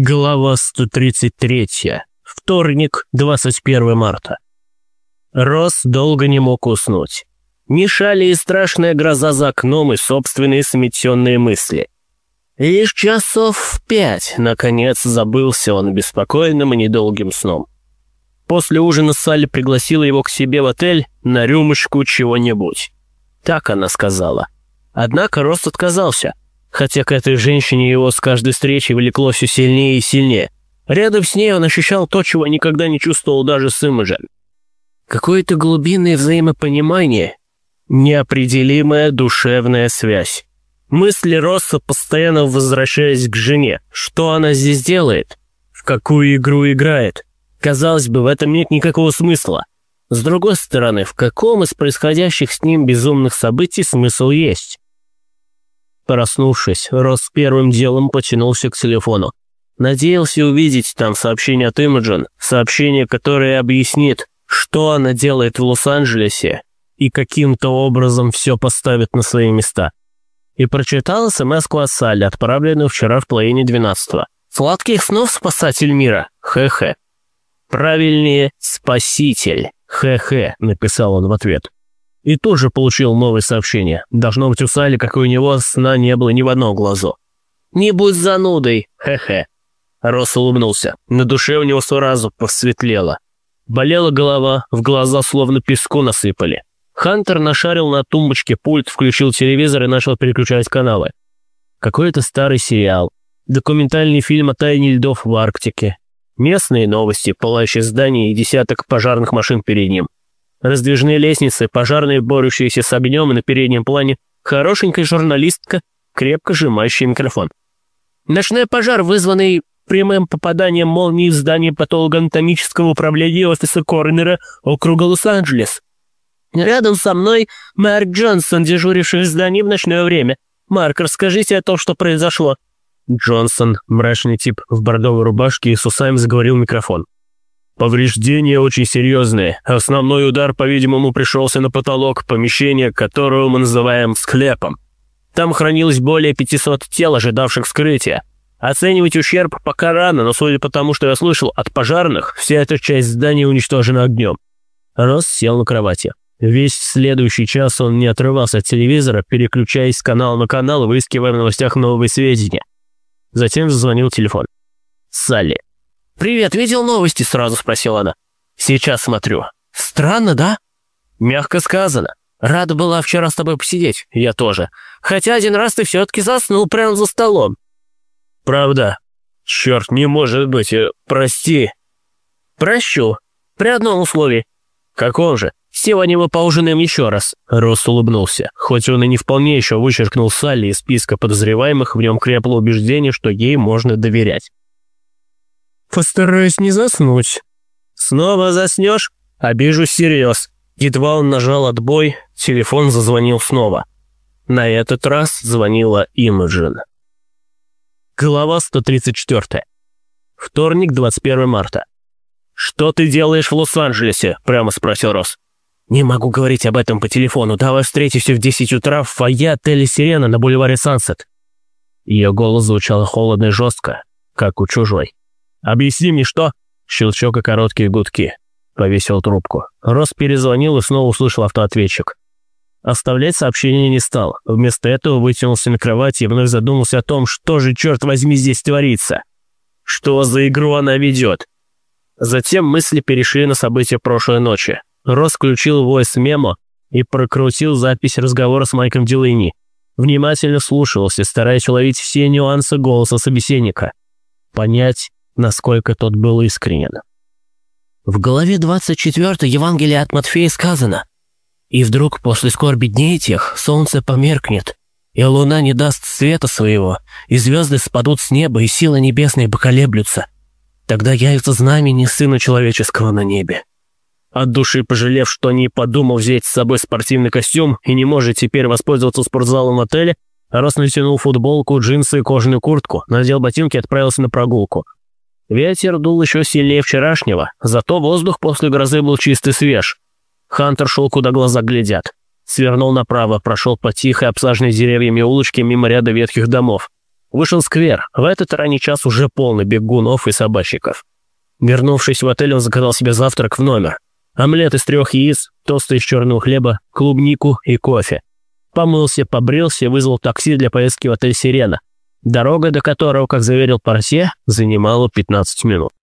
Глава 133. Вторник, 21 марта. Рос долго не мог уснуть. Мешали и страшная гроза за окном, и собственные сметенные мысли. Лишь часов в пять, наконец, забылся он беспокойным и недолгим сном. После ужина Салли пригласила его к себе в отель на рюмочку чего-нибудь. Так она сказала. Однако Рос отказался – хотя к этой женщине его с каждой встречей влекло все сильнее и сильнее. Рядом с ней он ощущал то, чего никогда не чувствовал даже с Имаджем. Какое-то глубинное взаимопонимание, неопределимая душевная связь. Мысли Росса постоянно возвращаясь к жене. Что она здесь делает? В какую игру играет? Казалось бы, в этом нет никакого смысла. С другой стороны, в каком из происходящих с ним безумных событий смысл есть? Проснувшись, Росс первым делом потянулся к телефону. Надеялся увидеть там сообщение от Имаджин, сообщение, которое объяснит, что она делает в Лос-Анджелесе и каким-то образом все поставит на свои места. И прочитал смс-ку от Салли, отправленную вчера в половине двенадцатого. «Сладких снов, спасатель мира! Хе-хе!» «Правильнее, спаситель! Хе-хе!» — написал он в ответ. И тут же получил новое сообщение. Должно быть у Сали, как и у него, сна не было ни в одном глазу. «Не будь занудой, хе-хе». Рос улыбнулся. На душе у него сразу посветлело. Болела голова, в глаза словно песку насыпали. Хантер нашарил на тумбочке пульт, включил телевизор и начал переключать каналы. Какой-то старый сериал. Документальный фильм о тайне льдов в Арктике. Местные новости, пылающие здания и десяток пожарных машин перед ним. Раздвижные лестницы, пожарные, борющиеся с огнем, на переднем плане хорошенькая журналистка, крепко сжимающая микрофон. Ночной пожар, вызванный прямым попаданием молнии в здание патологоанатомического управления офиса Корнера округа Лос-Анджелес. Рядом со мной Марк Джонсон, дежуривший в здании в ночное время. Марк, расскажите о том, что произошло. Джонсон, мрачный тип в бордовой рубашке с усами заговорил микрофон. Повреждения очень серьезные. Основной удар, по-видимому, пришелся на потолок помещения, которое мы называем склепом. Там хранилось более 500 тел, ожидавших вскрытия. Оценивать ущерб пока рано, но судя по тому, что я слышал от пожарных, вся эта часть здания уничтожена огнем. Росс сел на кровати. Весь следующий час он не отрывался от телевизора, переключаясь с канала на канал, выискивая в новостях новые сведения. Затем зазвонил телефон. Салли. «Привет, видел новости?» – сразу спросила она. «Сейчас смотрю». «Странно, да?» «Мягко сказано. Рада была вчера с тобой посидеть. Я тоже. Хотя один раз ты все-таки заснул прямо за столом». «Правда? Черт, не может быть. Э, прости». «Прощу. При одном условии». «Каком же?» «Сегодня мы поужинаем еще раз». Росс улыбнулся. Хоть он и не вполне еще вычеркнул Салли из списка подозреваемых, в нем крепло убеждение, что ей можно доверять. Постараюсь не заснуть». «Снова заснешь?» «Обижусь всерьез». Едва он нажал отбой, телефон зазвонил снова. На этот раз звонила Имаджин. Глава 134. Вторник, 21 марта. «Что ты делаешь в Лос-Анджелесе?» – прямо спросил Росс. «Не могу говорить об этом по телефону. Давай встретимся в 10 утра в фойе отеля «Сирена» на бульваре Сансет». Ее голос звучал холодно и жестко, как у чужой. «Объясни мне, что?» Щелчок и короткие гудки. Повесил трубку. Рос перезвонил и снова услышал автоответчик. Оставлять сообщение не стал. Вместо этого вытянулся на кровати и вновь задумался о том, что же, черт возьми, здесь творится. Что за игру она ведет? Затем мысли перешли на события прошлой ночи. Рос включил войс-мемо и прокрутил запись разговора с Майком Дилейни. Внимательно слушался, стараясь уловить все нюансы голоса собеседника. Понять, насколько тот был искренен. В главе 24 Евангелия от Матфея сказано «И вдруг после скорби дней тех солнце померкнет, и луна не даст света своего, и звезды спадут с неба, и силы небесные поколеблются. Тогда явится знамени Сына Человеческого на небе». От души пожалев, что не подумал взять с собой спортивный костюм и не может теперь воспользоваться спортзалом в отеле, Рос натянул футболку, джинсы и кожаную куртку, надел ботинки и отправился на прогулку. Ветер дул еще сильнее вчерашнего, зато воздух после грозы был чистый свеж. Хантер шел, куда глаза глядят. Свернул направо, прошел по тихой, обсаженной деревьями улочке мимо ряда ветхих домов. Вышел сквер. В этот ранний час уже полный бегунов и собачников. Вернувшись в отель, он заказал себе завтрак в номер. Омлет из трех яиц, тосты из черного хлеба, клубнику и кофе. Помылся, побрился и вызвал такси для поездки в отель «Сирена», дорога до которого, как заверил Парсе, занимала 15 минут.